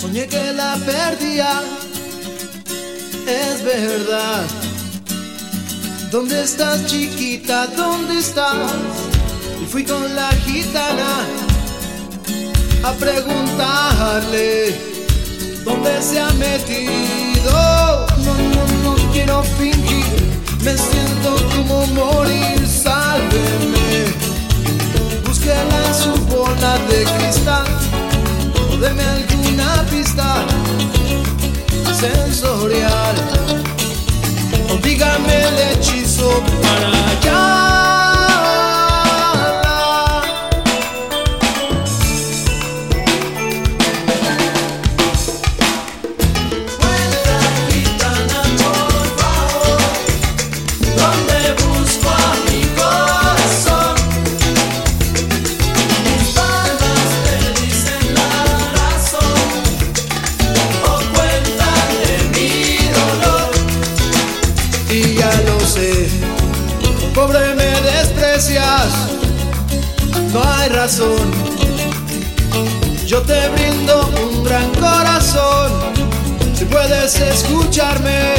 Soñé que la perdía, es verdad. ¿Dónde estás chiquita? ¿Dónde estás? Y fui con la gitana a preguntarle dónde se ha metido. No, no, no quiero fingir, me siento como morir, deme alguna pista sensorial. no hay razón. Yo te brindo un gran corazón, si puedes escucharme,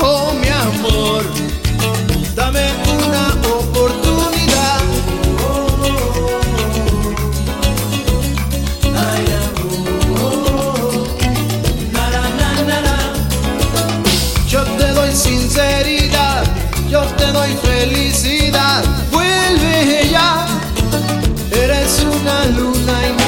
oh mi amor, dame una oportunidad. Yo te doy sinceridad yo te doy felicidad. Vuelve ya, eres una luna y